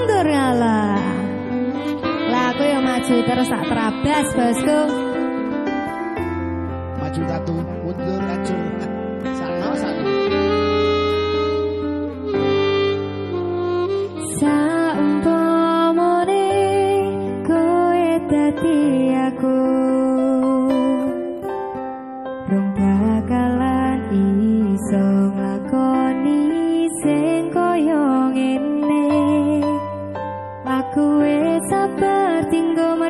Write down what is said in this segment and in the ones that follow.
mundur ngalah Lah aku yang maju terus tak terabas bosku Maju ratu, mundur ratu.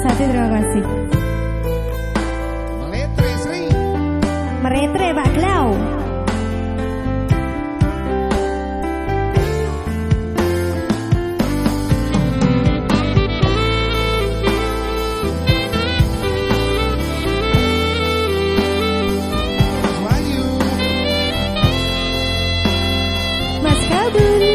Mas Hati terima kasih Meletre Sri. meretre Pak Glau. Mas Kabul